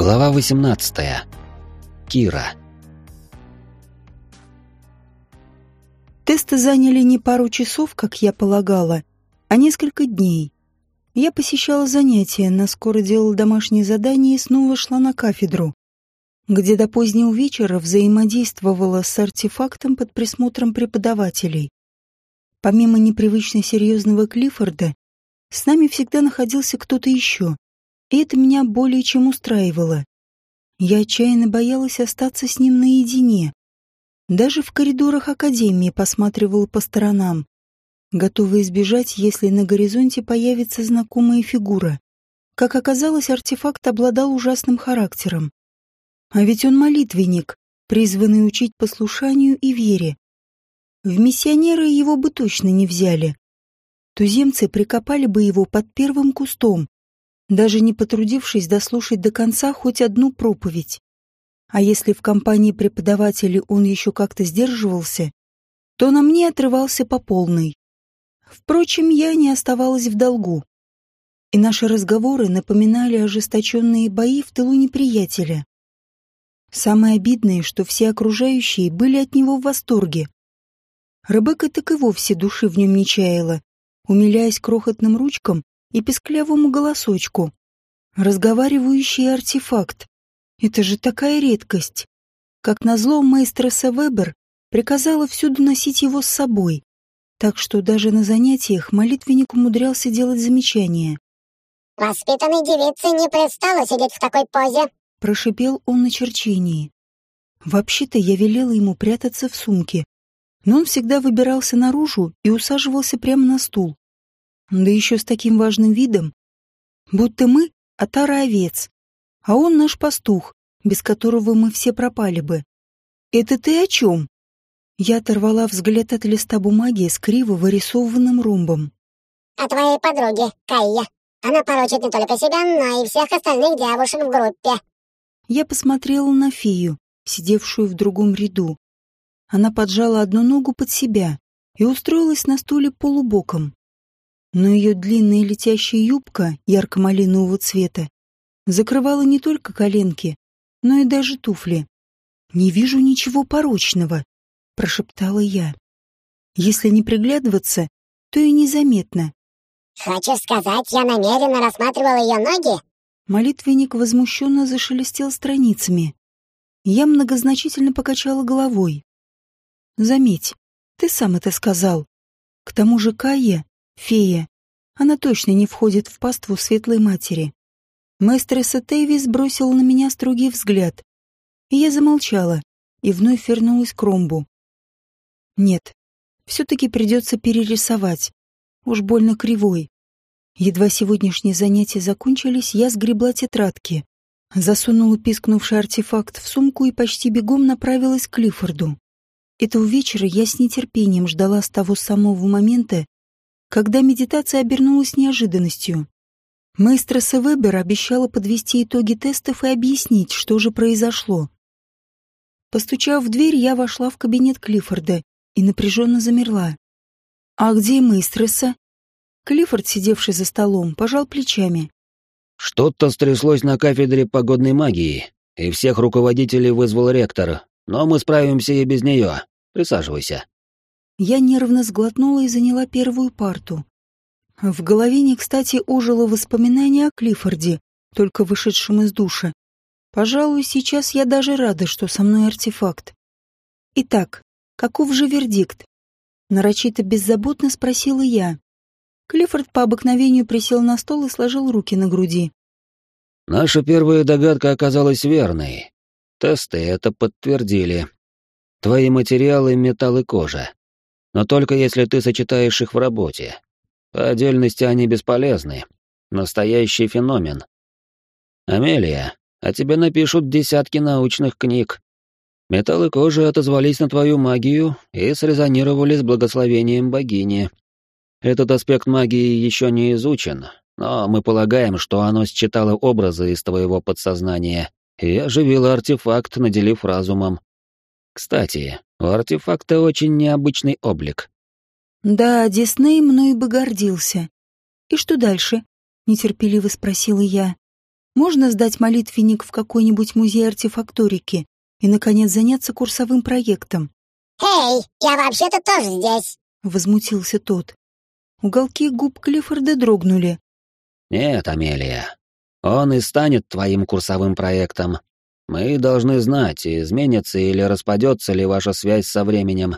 Глава 18. Кира. Тесты заняли не пару часов, как я полагала, а несколько дней. Я посещала занятия, наскоро делала домашние задания и снова шла на кафедру, где до позднего вечера взаимодействовала с артефактом под присмотром преподавателей. Помимо непривычно серьезного Клиффорда, с нами всегда находился кто-то еще, и это меня более чем устраивало. Я отчаянно боялась остаться с ним наедине. Даже в коридорах академии посматривала по сторонам, готовая избежать, если на горизонте появится знакомая фигура. Как оказалось, артефакт обладал ужасным характером. А ведь он молитвенник, призванный учить послушанию и вере. В миссионеры его бы точно не взяли. Туземцы прикопали бы его под первым кустом, даже не потрудившись дослушать до конца хоть одну проповедь. А если в компании преподавателей он еще как-то сдерживался, то на мне отрывался по полной. Впрочем, я не оставалась в долгу. И наши разговоры напоминали ожесточенные бои в тылу неприятеля. Самое обидное, что все окружающие были от него в восторге. Ребекка так и вовсе души в нем не чаяла, умиляясь крохотным ручкам и песклявому голосочку. Разговаривающий артефакт. Это же такая редкость. Как назло, маэстроса Вебер приказала всюду носить его с собой, так что даже на занятиях молитвенник умудрялся делать замечания. «Воспитанной девице не пристало сидеть в такой позе», — прошипел он на черчении. Вообще-то я велела ему прятаться в сумке, но он всегда выбирался наружу и усаживался прямо на стул. Да еще с таким важным видом, будто мы — отара овец, а он наш пастух, без которого мы все пропали бы. «Это ты о чем?» Я оторвала взгляд от листа бумаги с криво вырисованным ромбом. «О твоей подруге, Кайя. Она порочит не только себя, но и всех остальных девушек в группе». Я посмотрела на фею, сидевшую в другом ряду, она поджала одну ногу под себя и устроилась на стуле полубоком. Но ее длинная летящая юбка ярко-малинового цвета закрывала не только коленки, но и даже туфли. «Не вижу ничего порочного», — прошептала я. «Если не приглядываться, то и незаметно». «Хочешь сказать, я намеренно рассматривала ее ноги?» Молитвенник возмущенно зашелестел страницами. Я многозначительно покачала головой. Заметь, ты сам это сказал. К тому же Кая — фея. Она точно не входит в паству светлой матери. Маэстреса Тейвис бросила на меня строгий взгляд. И я замолчала и вновь вернулась к ромбу. Нет, все-таки придется перерисовать. Уж больно кривой. Едва сегодняшние занятия закончились, я сгребла тетрадки. Засунула пискнувший артефакт в сумку и почти бегом направилась к Клиффорду. Этого вечера я с нетерпением ждала с того самого момента, когда медитация обернулась неожиданностью. Маэстроса Вебер обещала подвести итоги тестов и объяснить, что же произошло. Постучав в дверь, я вошла в кабинет Клиффорда и напряженно замерла. «А где маэстроса?» Клиффорд, сидевший за столом, пожал плечами. «Что-то стряслось на кафедре погодной магии, и всех руководителей вызвал ректор, но мы справимся и без нее. Присаживайся». Я нервно сглотнула и заняла первую парту. В голове не кстати ожило воспоминание о Клиффорде, только вышедшем из душа. Пожалуй, сейчас я даже рада, что со мной артефакт. Итак, каков же вердикт? Нарочито беззаботно спросила я. Клиффорд по обыкновению присел на стол и сложил руки на груди. Наша первая догадка оказалась верной. Тесты это подтвердили. Твои материалы — металл и кожа. Но только если ты сочетаешь их в работе. По отдельности они бесполезны. Настоящий феномен. Амелия, а тебе напишут десятки научных книг. Металл и кожа отозвались на твою магию и срезонировали с благословением богини. Этот аспект магии еще не изучен, но мы полагаем, что оно считало образы из твоего подсознания и оживило артефакт, наделив разумом. Кстати, у артефакта очень необычный облик. Да, Дисней мной бы гордился. И что дальше? Нетерпеливо спросила я. Можно сдать молитвенник в какой-нибудь музей артефакторики и, наконец, заняться курсовым проектом. «Эй, я вообще-то тоже здесь!» — возмутился тот. Уголки губ Клиффорда дрогнули. «Нет, Амелия, он и станет твоим курсовым проектом. Мы должны знать, изменится или распадется ли ваша связь со временем.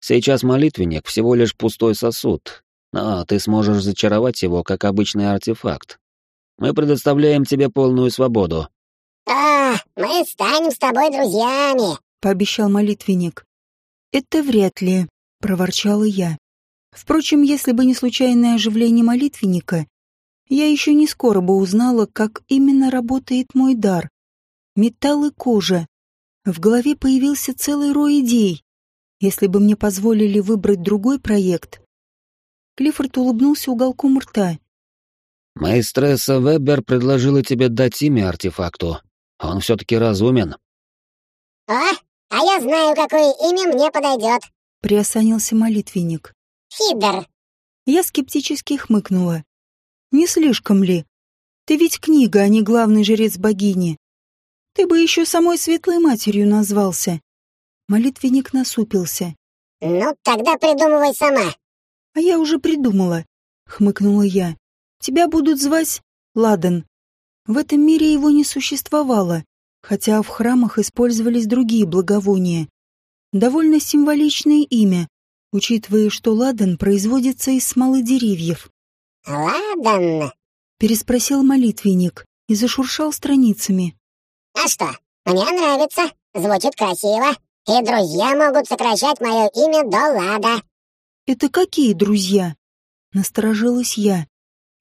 Сейчас молитвенник всего лишь пустой сосуд, но ты сможешь зачаровать его как обычный артефакт. Мы предоставляем тебе полную свободу». «А, мы станем с тобой друзьями», — пообещал молитвенник. «Это вряд ли», — проворчала я. Впрочем, если бы не случайное оживление молитвенника, я еще не скоро бы узнала, как именно работает мой дар. Металл и кожа. В голове появился целый рой идей. Если бы мне позволили выбрать другой проект... Клиффорд улыбнулся уголком рта. Маэстресса Вебер предложила тебе дать имя артефакту. Он все-таки разумен. «А? А я знаю, какое имя мне подойдет», — приосанился молитвенник. «Фидер». Я скептически хмыкнула. «Не слишком ли? Ты ведь книга, а не главный жрец богини. Ты бы еще самой светлой матерью назвался». Молитвенник насупился. «Ну, тогда придумывай сама». «А я уже придумала», — хмыкнула я. Тебя будут звать Ладан. В этом мире его не существовало, хотя в храмах использовались другие благовония. Довольно символичное имя, учитывая, что ладан производится из смолы деревьев. «Ладан?» — переспросил молитвенник и зашуршал страницами. «А что, мне нравится, звучит красиво, и друзья могут сокращать мое имя до Лада». «Это какие друзья?» — насторожилась я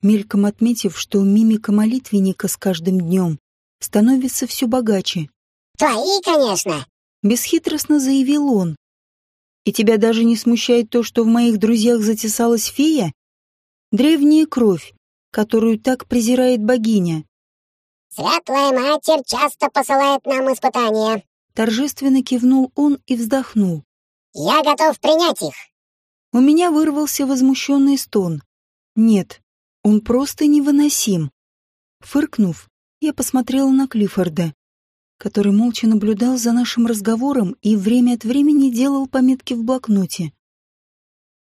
мельком отметив, что мимика молитвенника с каждым днем становится все богаче. «Твои, конечно!» — бесхитростно заявил он. «И тебя даже не смущает то, что в моих друзьях затесалась фея? Древняя кровь, которую так презирает богиня». «Светлая Матерь часто посылает нам испытания», — торжественно кивнул он и вздохнул. «Я готов принять их». У меня вырвался возмущенный стон. Нет, он просто невыносим. Фыркнув, я посмотрела на Клиффорда, который молча наблюдал за нашим разговором и время от времени делал пометки в блокноте.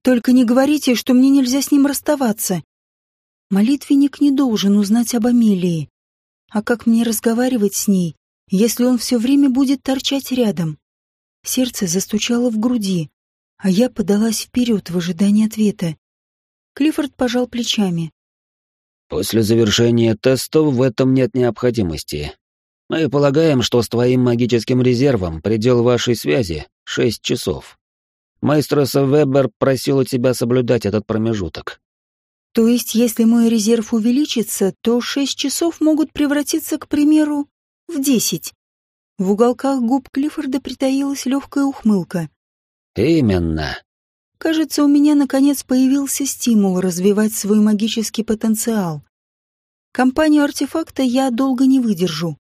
«Только не говорите, что мне нельзя с ним расставаться. Молитвенник не должен узнать об Амелии. А как мне разговаривать с ней, если он все время будет торчать рядом?» Сердце застучало в груди, а я подалась вперед в ожидании ответа. Клиффорд пожал плечами. После завершения тестов в этом нет необходимости. Мы полагаем, что с твоим магическим резервом предел вашей связи — шесть часов. Майстроса Вебер просил у тебя соблюдать этот промежуток. То есть, если мой резерв увеличится, то шесть часов могут превратиться, к примеру, в десять. В уголках губ Клиффорда притаилась легкая ухмылка. Именно. Кажется, у меня наконец появился стимул развивать свой магический потенциал. Компанию артефакта я долго не выдержу.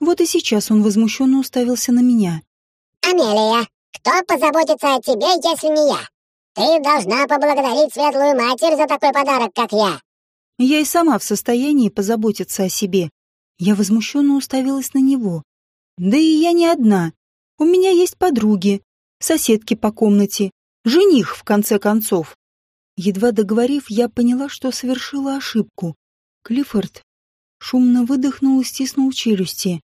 Вот и сейчас он возмущенно уставился на меня. «Амелия, кто позаботится о тебе, если не я? Ты должна поблагодарить Светлую Матерь за такой подарок, как я». Я и сама в состоянии позаботиться о себе. Я возмущенно уставилась на него. Да и я не одна. У меня есть подруги, соседки по комнате, Жених, в конце концов. Едва договорив, я поняла, что совершила ошибку. Клиффорд шумно выдохнул и стиснул челюсти.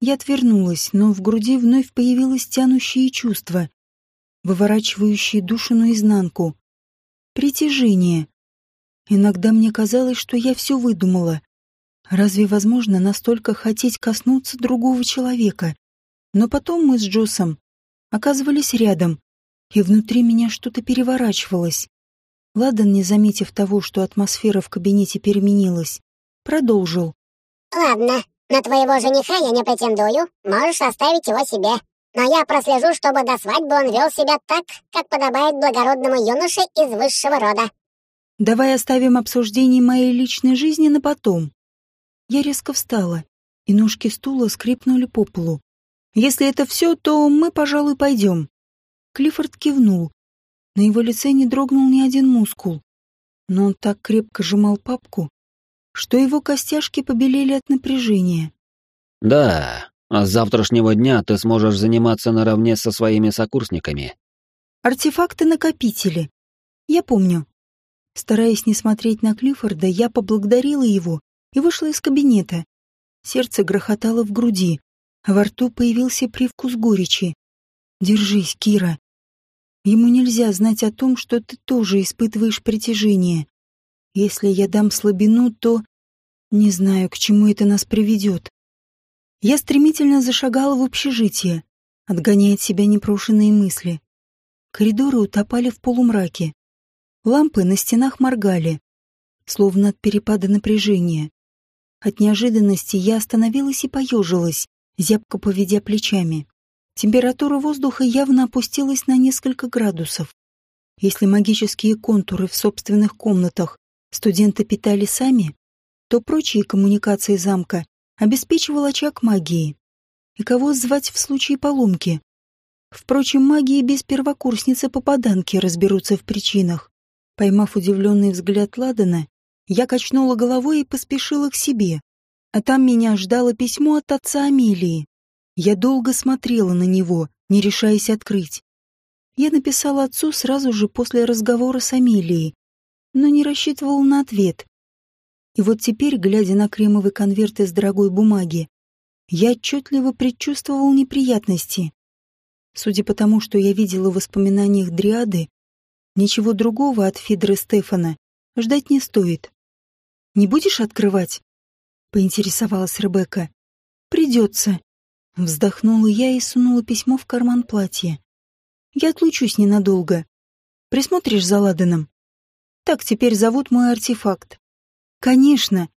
Я отвернулась, но в груди вновь появилось тянущее чувство, выворачивающее душу наизнанку. Притяжение. Иногда мне казалось, что я все выдумала. Разве возможно настолько хотеть коснуться другого человека? Но потом мы с Джосом оказывались рядом, и внутри меня что-то переворачивалось. Ладан, не заметив того, что атмосфера в кабинете переменилась, продолжил. «Ладно, на твоего жениха я не претендую, можешь оставить его себе. Но я прослежу, чтобы до свадьбы он вел себя так, как подобает благородному юноше из высшего рода». «Давай оставим обсуждение моей личной жизни на потом». Я резко встала, и ножки стула скрипнули по полу. «Если это все, то мы, пожалуй, пойдем. Клиффорд кивнул. На его лице не дрогнул ни один мускул. Но он так крепко сжимал папку, что его костяшки побелели от напряжения. «Да, а с завтрашнего дня ты сможешь заниматься наравне со своими сокурсниками». «Артефакты-накопители. Я помню». Стараясь не смотреть на Клиффорда, я поблагодарила его и вышла из кабинета. Сердце грохотало в груди, а во рту появился привкус горечи. «Держись, Кира. Ему нельзя знать о том, что ты тоже испытываешь притяжение. Если я дам слабину, то... Не знаю, к чему это нас приведет. Я стремительно зашагала в общежитие, отгоняя от себя непрошенные мысли. Коридоры утопали в полумраке. Лампы на стенах моргали, словно от перепада напряжения. От неожиданности я остановилась и поежилась, зябко поведя плечами. Температура воздуха явно опустилась на несколько градусов. Если магические контуры в собственных комнатах студенты питали сами, то прочие коммуникации замка обеспечивал очаг магии. И кого звать в случае поломки? Впрочем, магии без первокурсницы-попаданки разберутся в причинах. Поймав удивленный взгляд Ладана, я качнула головой и поспешила к себе. А там меня ждало письмо от отца Амелии. Я долго смотрела на него, не решаясь открыть. Я написала отцу сразу же после разговора с Амелией, но не рассчитывал на ответ. И вот теперь, глядя на кремовый конверт из дорогой бумаги, я отчетливо предчувствовал неприятности. Судя по тому, что я видела в воспоминаниях Дриады, ничего другого от Фидры Стефана ждать не стоит. «Не будешь открывать?» — поинтересовалась Ребекка. «Придется». Вздохнула я и сунула письмо в карман платья. «Я отлучусь ненадолго. Присмотришь за Ладаном?» Так теперь зовут мой артефакт. Конечно,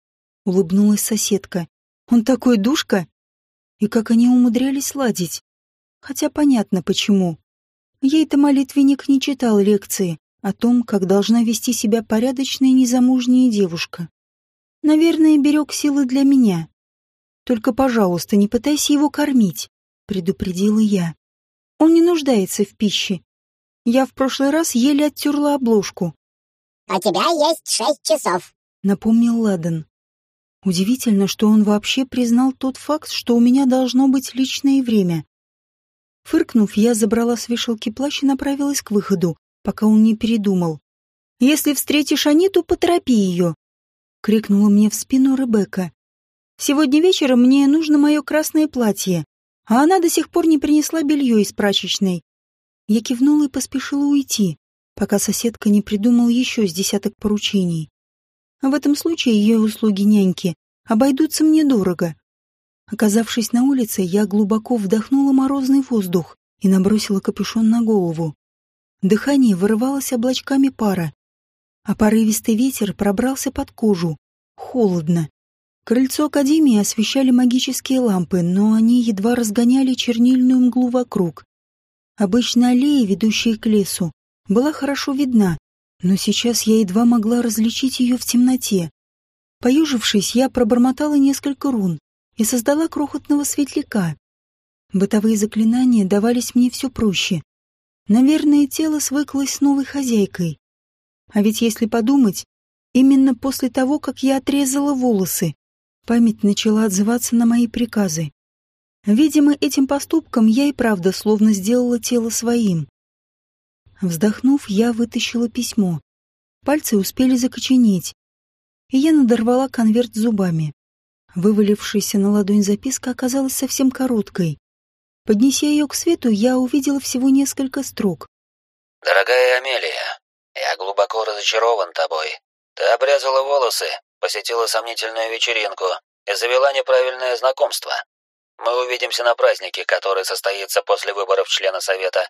улыбнулась соседка. Он такой душка. И как они умудрялись ладить. Хотя понятно почему. Ей-то молитвенник не читал лекции о том, как должна вести себя порядочная незамужняя девушка. Наверное, берег силы для меня. Только, пожалуйста, не пытайся его кормить, предупредила я. Он не нуждается в пище. Я в прошлый раз еле оттерла обложку. «У тебя есть шесть часов», — напомнил Ладан. Удивительно, что он вообще признал тот факт, что у меня должно быть личное время. Фыркнув, я забрала с вешалки плащ и направилась к выходу, пока он не передумал. «Если встретишь Аниту, поторопи ее!» — крикнула мне в спину Ребекка. «Сегодня вечером мне нужно мое красное платье, а она до сих пор не принесла белье из прачечной». Я кивнула и поспешила уйти пока соседка не придумал еще с десяток поручений. В этом случае ее услуги няньки обойдутся мне дорого. Оказавшись на улице, я глубоко вдохнула морозный воздух и набросила капюшон на голову. Дыхание вырывалось облачками пара, а порывистый ветер пробрался под кожу. Холодно. Крыльцо Академии освещали магические лампы, но они едва разгоняли чернильную мглу вокруг. Обычно аллеи, ведущие к лесу, была хорошо видна, но сейчас я едва могла различить ее в темноте. Поюжившись, я пробормотала несколько рун и создала крохотного светляка. Бытовые заклинания давались мне все проще. Наверное, тело свыклось с новой хозяйкой. А ведь если подумать, именно после того, как я отрезала волосы, память начала отзываться на мои приказы. Видимо, этим поступком я и правда словно сделала тело своим. Вздохнув, я вытащила письмо. Пальцы успели закоченеть, и я надорвала конверт зубами. Вывалившаяся на ладонь записка оказалась совсем короткой. Поднеся ее к свету, я увидела всего несколько строк. «Дорогая Амелия, я глубоко разочарован тобой. Ты обрезала волосы, посетила сомнительную вечеринку и завела неправильное знакомство. Мы увидимся на празднике, который состоится после выборов члена Совета.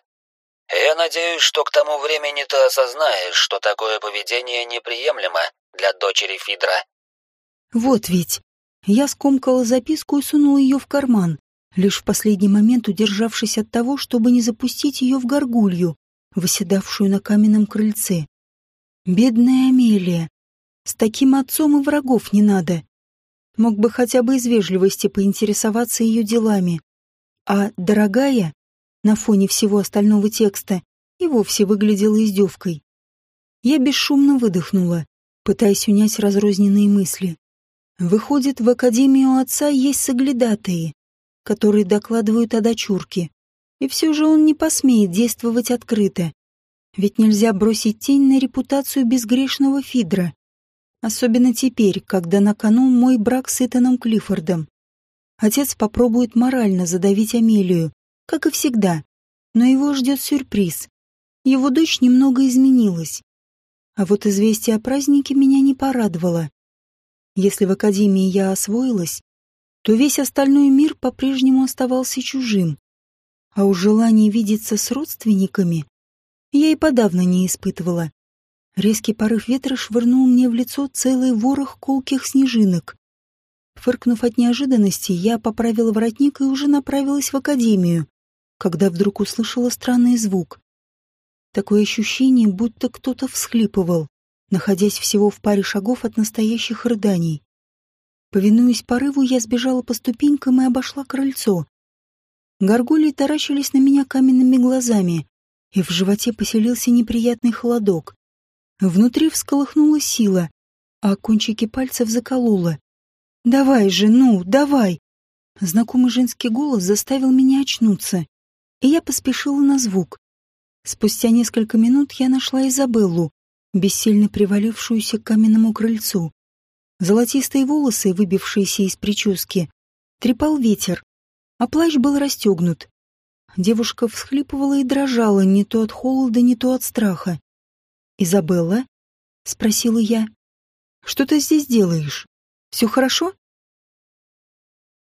Я надеюсь, что к тому времени ты осознаешь, что такое поведение неприемлемо для дочери Фидра. Вот ведь. Я скомкала записку и сунула ее в карман, лишь в последний момент удержавшись от того, чтобы не запустить ее в горгулью, выседавшую на каменном крыльце. Бедная Амелия. С таким отцом и врагов не надо. Мог бы хотя бы из вежливости поинтересоваться ее делами. А дорогая на фоне всего остального текста и вовсе выглядела издевкой. Я бесшумно выдохнула, пытаясь унять разрозненные мысли. Выходит, в академию отца есть соглядатые, которые докладывают о дочурке. И все же он не посмеет действовать открыто. Ведь нельзя бросить тень на репутацию безгрешного Фидра. Особенно теперь, когда на кону мой брак с Итаном Клиффордом. Отец попробует морально задавить Амелию, как и всегда. Но его ждет сюрприз. Его дочь немного изменилась. А вот известие о празднике меня не порадовало. Если в академии я освоилась, то весь остальной мир по-прежнему оставался чужим. А у желания видеться с родственниками я и подавно не испытывала. Резкий порыв ветра швырнул мне в лицо целый ворох колких снежинок. Фыркнув от неожиданности, я поправила воротник и уже направилась в академию, когда вдруг услышала странный звук. Такое ощущение, будто кто-то всхлипывал находясь всего в паре шагов от настоящих рыданий. Повинуясь порыву, я сбежала по ступенькам и обошла крыльцо. Горгулии таращились на меня каменными глазами, и в животе поселился неприятный холодок. Внутри всколыхнула сила, а кончики пальцев заколола. «Давай же, ну, давай!» Знакомый женский голос заставил меня очнуться, и я поспешила на звук. Спустя несколько минут я нашла Изабеллу, бессильно привалившуюся к каменному крыльцу. Золотистые волосы, выбившиеся из прически, трепал ветер, а плащ был расстегнут. Девушка всхлипывала и дрожала не то от холода, не то от страха. «Изабелла?» — спросила я. «Что ты здесь делаешь? Все хорошо?»